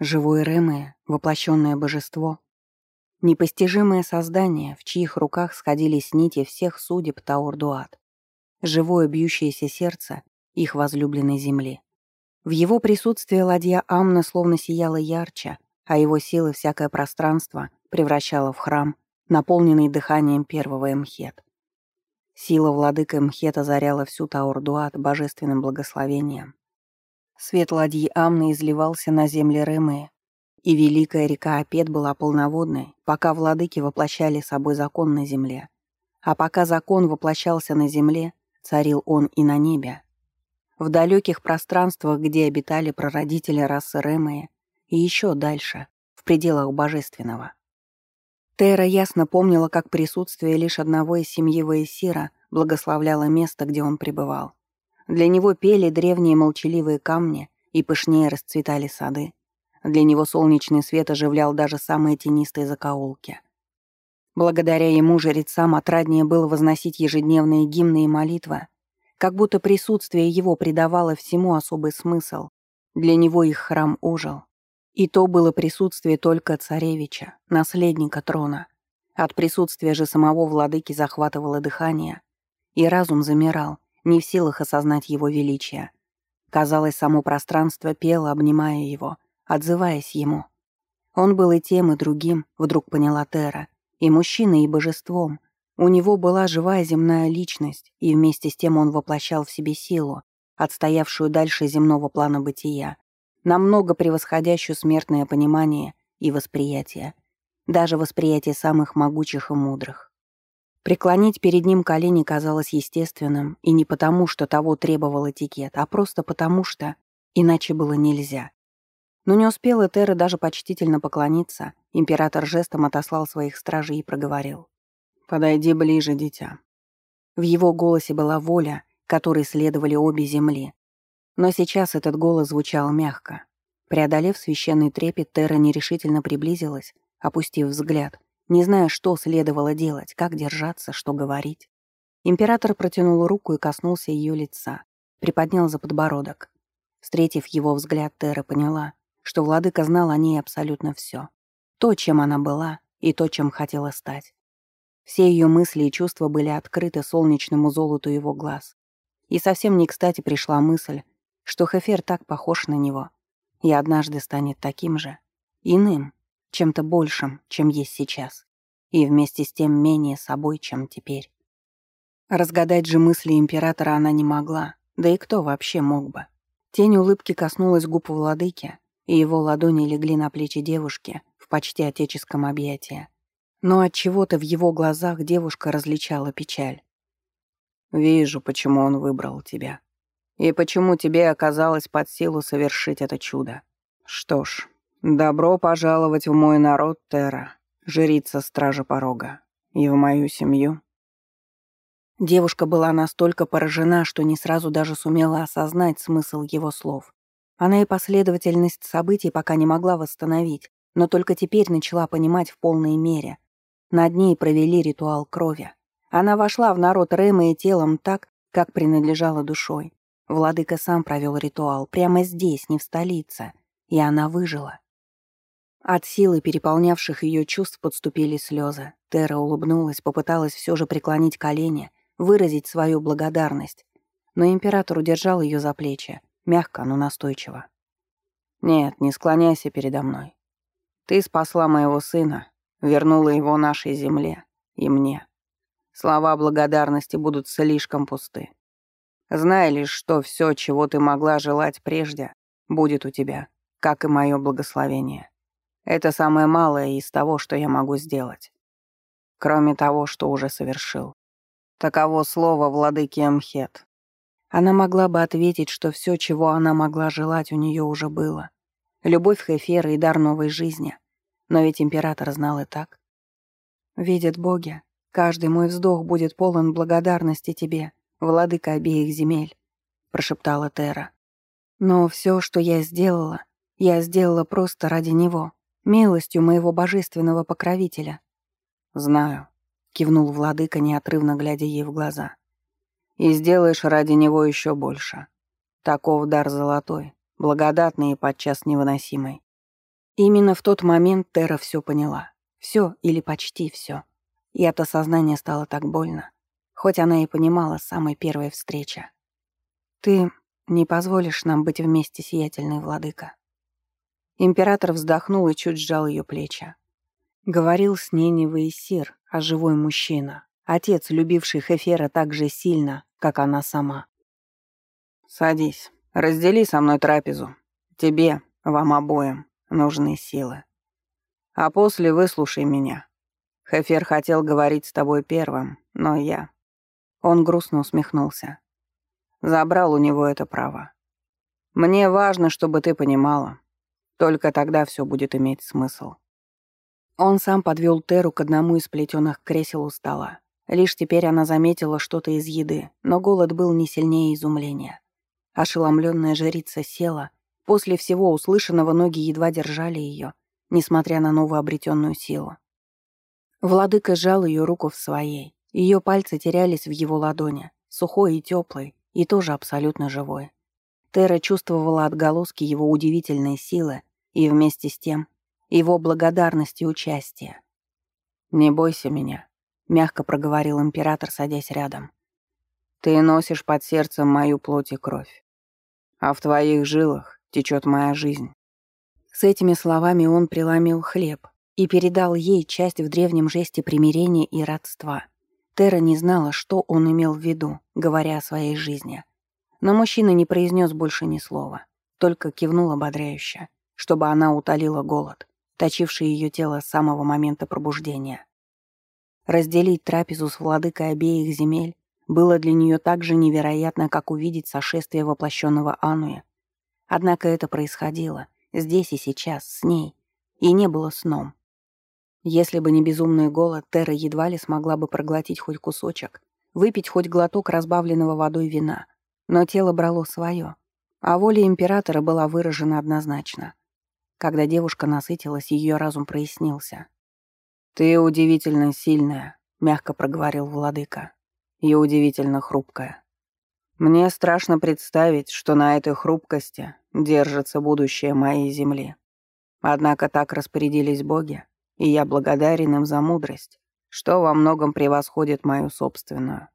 Живое Ремы, воплощенное божество. Непостижимое создание, в чьих руках сходились нити всех судеб Таурдуат. Живое бьющееся сердце их возлюбленной земли. В его присутствии ладья Амна словно сияла ярче, а его силы всякое пространство превращало в храм, наполненный дыханием первого Эмхет. Сила владыка Мхет озаряла всю Таурдуат божественным благословением. Свет ладьи Амны изливался на земли Ремы, и великая река Апет была полноводной, пока владыки воплощали собой закон на земле. А пока закон воплощался на земле, царил он и на небе. В далеких пространствах, где обитали прародители расы Ремы, и еще дальше, в пределах божественного. Тера ясно помнила, как присутствие лишь одного из семьи Ваесира благословляло место, где он пребывал. Для него пели древние молчаливые камни и пышнее расцветали сады. Для него солнечный свет оживлял даже самые тенистые закоулки. Благодаря ему жрецам отраднее было возносить ежедневные гимны и молитвы, как будто присутствие его придавало всему особый смысл. Для него их храм ожил. И то было присутствие только царевича, наследника трона. От присутствия же самого владыки захватывало дыхание, и разум замирал, не в силах осознать его величие. Казалось, само пространство пело, обнимая его, отзываясь ему. Он был и тем, и другим, вдруг поняла Тера, и мужчиной, и божеством. У него была живая земная личность, и вместе с тем он воплощал в себе силу, отстоявшую дальше земного плана бытия, намного превосходящую смертное понимание и восприятие, даже восприятие самых могучих и мудрых. Преклонить перед ним колени казалось естественным, и не потому, что того требовал этикет, а просто потому, что иначе было нельзя. Но не успел Этера даже почтительно поклониться, император жестом отослал своих стражей и проговорил. «Подойди ближе, дитя». В его голосе была воля, которой следовали обе земли, но сейчас этот голос звучал мягко. Преодолев священный трепет, Тера нерешительно приблизилась, опустив взгляд, не зная, что следовало делать, как держаться, что говорить. Император протянул руку и коснулся ее лица, приподнял за подбородок. Встретив его взгляд, Тера поняла, что владыка знал о ней абсолютно все. То, чем она была, и то, чем хотела стать. Все ее мысли и чувства были открыты солнечному золоту его глаз. И совсем не кстати пришла мысль, что Хефер так похож на него, и однажды станет таким же, иным, чем-то большим, чем есть сейчас, и вместе с тем менее собой, чем теперь. Разгадать же мысли императора она не могла, да и кто вообще мог бы. Тень улыбки коснулась губ владыки, и его ладони легли на плечи девушки в почти отеческом объятии. Но от чего-то в его глазах девушка различала печаль. «Вижу, почему он выбрал тебя», и почему тебе оказалось под силу совершить это чудо? Что ж, добро пожаловать в мой народ, Тера, жрица стража порога, и в мою семью». Девушка была настолько поражена, что не сразу даже сумела осознать смысл его слов. Она и последовательность событий пока не могла восстановить, но только теперь начала понимать в полной мере. Над ней провели ритуал крови. Она вошла в народ Рэма и телом так, как принадлежала душой. Владыка сам провел ритуал прямо здесь, не в столице, и она выжила. От силы переполнявших ее чувств подступили слезы. Тера улыбнулась, попыталась все же преклонить колени, выразить свою благодарность, но император удержал ее за плечи, мягко, но настойчиво. «Нет, не склоняйся передо мной. Ты спасла моего сына, вернула его нашей земле и мне. Слова благодарности будут слишком пусты. Знай лишь, что все, чего ты могла желать прежде, будет у тебя, как и мое благословение. Это самое малое из того, что я могу сделать. Кроме того, что уже совершил. Таково слово владыки Мхет. Она могла бы ответить, что все, чего она могла желать, у нее уже было. Любовь Хефера и дар новой жизни. Но ведь император знал и так. «Видят боги, каждый мой вздох будет полон благодарности тебе», владыка обеих земель», — прошептала Тера. «Но все, что я сделала, я сделала просто ради него, милостью моего божественного покровителя». «Знаю», — кивнул владыка, неотрывно глядя ей в глаза. «И сделаешь ради него еще больше. Таков дар золотой, благодатный и подчас невыносимый. Именно в тот момент Тера все поняла. Все или почти все. И от осознания стало так больно, хоть она и понимала с самой первой встречи. «Ты не позволишь нам быть вместе, сиятельный владыка». Император вздохнул и чуть сжал ее плечи. Говорил с ней не Ваесир, а живой мужчина, отец, любивший Хефера так же сильно, как она сама. «Садись, раздели со мной трапезу. Тебе, вам обоим, нужны силы. А после выслушай меня. Хефер хотел говорить с тобой первым, но я...» Он грустно усмехнулся. Забрал у него это право. «Мне важно, чтобы ты понимала. Только тогда все будет иметь смысл». Он сам подвел Теру к одному из плетеных кресел у стола. Лишь теперь она заметила что-то из еды, но голод был не сильнее изумления. Ошеломленная жрица села. После всего услышанного ноги едва держали ее, несмотря на новообретенную силу. Владыка сжал ее руку в своей. Ее пальцы терялись в его ладони, сухой и теплый, и тоже абсолютно живой. Тера чувствовала отголоски его удивительной силы и вместе с тем его благодарность и участие. «Не бойся меня», — мягко проговорил император, садясь рядом. «Ты носишь под сердцем мою плоть и кровь, а в твоих жилах течет моя жизнь». С этими словами он преломил хлеб и передал ей часть в древнем жесте примирения и родства. Тера не знала, что он имел в виду, говоря о своей жизни. Но мужчина не произнес больше ни слова, только кивнул ободряюще, чтобы она утолила голод точивший ее тело с самого момента пробуждения. Разделить трапезу с владыкой обеих земель было для нее так же невероятно, как увидеть сошествие воплощенного Ануя. Однако это происходило здесь и сейчас, с ней, и не было сном. Если бы не безумный голод, Тера едва ли смогла бы проглотить хоть кусочек, выпить хоть глоток разбавленного водой вина. Но тело брало свое, а воля императора была выражена однозначно. Когда девушка насытилась, ее разум прояснился. «Ты удивительно сильная», — мягко проговорил владыка, — «и удивительно хрупкая. Мне страшно представить, что на этой хрупкости держится будущее моей земли. Однако так распорядились боги, и я благодарен им за мудрость, что во многом превосходит мою собственную.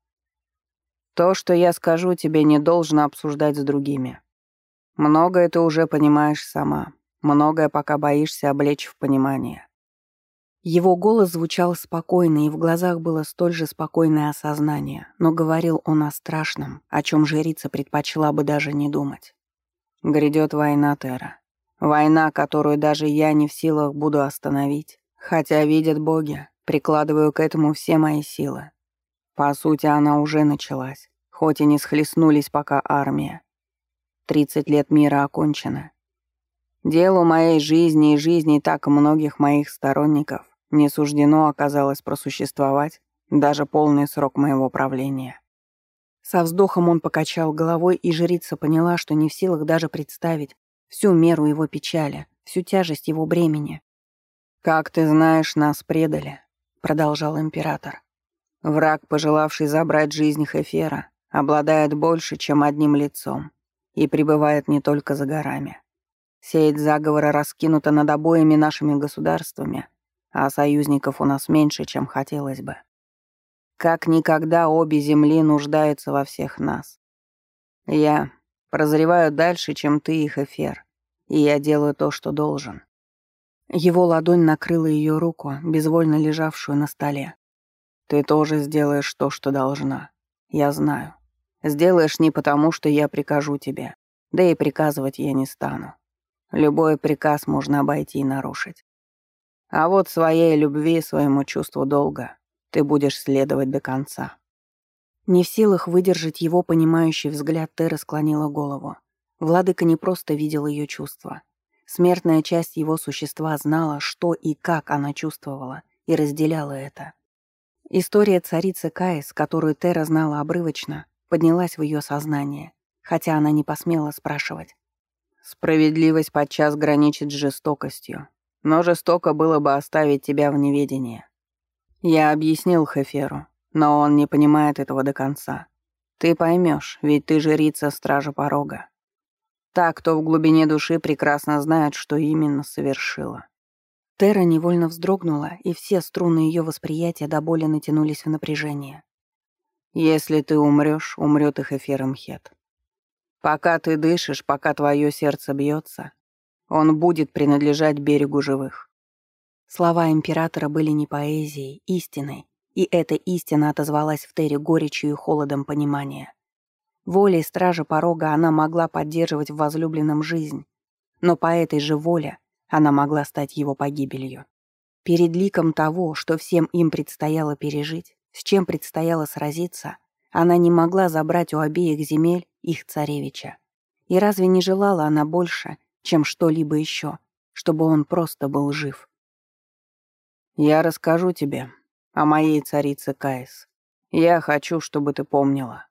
То, что я скажу, тебе не должно обсуждать с другими. Многое ты уже понимаешь сама, Многое пока боишься облечь в понимание». Его голос звучал спокойно, и в глазах было столь же спокойное осознание, но говорил он о страшном, о чем жрица предпочла бы даже не думать. «Грядет война, Тера. Война, которую даже я не в силах буду остановить. Хотя, видят боги, прикладываю к этому все мои силы. По сути, она уже началась, хоть и не схлестнулись пока армия. Тридцать лет мира окончено, Делу моей жизни и жизни так многих моих сторонников не суждено оказалось просуществовать даже полный срок моего правления. Со вздохом он покачал головой, и жрица поняла, что не в силах даже представить всю меру его печали, всю тяжесть его бремени. «Как ты знаешь, нас предали», — продолжал император. «Враг, пожелавший забрать жизнь Хефера, обладает больше, чем одним лицом, и пребывает не только за горами. Сеть заговора раскинута над обоими нашими государствами, а союзников у нас меньше, чем хотелось бы. Как никогда обе земли нуждаются во всех нас. Я прозреваю дальше, чем ты их, Эфир, и я делаю то, что должен». Его ладонь накрыла ее руку, безвольно лежавшую на столе. «Ты тоже сделаешь то, что должна. Я знаю. Сделаешь не потому, что я прикажу тебе, да и приказывать я не стану. Любой приказ можно обойти и нарушить. А вот своей любви, своему чувству долга ты будешь следовать до конца». Не в силах выдержать его понимающий взгляд, Тера склонила голову. Владыка не просто видел ее чувства. Смертная часть его существа знала, что и как она чувствовала, и разделяла это. История царицы Каис, которую Тера знала обрывочно, поднялась в ее сознание, хотя она не посмела спрашивать, Справедливость подчас граничит с жестокостью, но жестоко было бы оставить тебя в неведении. Я объяснил Хеферу, но он не понимает этого до конца. Ты поймешь, ведь ты жрица Стража Порога. Та, кто в глубине души прекрасно знает, что именно совершила. Тера невольно вздрогнула, и все струны ее восприятия до боли натянулись в напряжение. «Если ты умрешь, умрет их эфиром Хет. Пока ты дышишь, пока твое сердце бьется, он будет принадлежать берегу живых». Слова императора были не поэзией, истиной, и эта истина отозвалась в Тере горечью и холодом понимания. Волей стража порога она могла поддерживать в возлюбленном жизнь, но по этой же воле она могла стать его погибелью. Перед ликом того, что всем им предстояло пережить, с чем предстояло сразиться, она не могла забрать у обеих земель их царевича. И разве не желала она больше, чем что-либо еще, чтобы он просто был жив? «Я расскажу тебе о моей царице Каис. Я хочу, чтобы ты помнила.